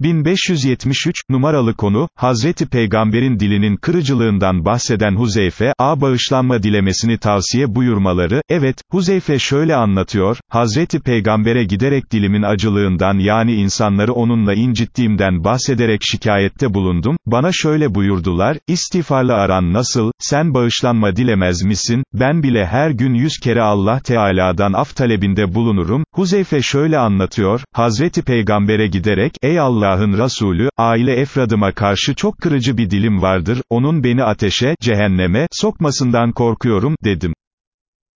1573, numaralı konu, Hazreti Peygamber'in dilinin kırıcılığından bahseden Huzeyfe, a bağışlanma dilemesini tavsiye buyurmaları, evet, Huzeyfe şöyle anlatıyor, Hazreti Peygamber'e giderek dilimin acılığından yani insanları onunla incittiğimden bahsederek şikayette bulundum, bana şöyle buyurdular, istiğfarla aran nasıl, sen bağışlanma dilemez misin, ben bile her gün yüz kere Allah Teala'dan af talebinde bulunurum, Huzeyfe şöyle anlatıyor, Hazreti Peygamber'e giderek, ey Allah, Allah'ın Resulü, aile efradıma karşı çok kırıcı bir dilim vardır, onun beni ateşe, cehenneme, sokmasından korkuyorum, dedim.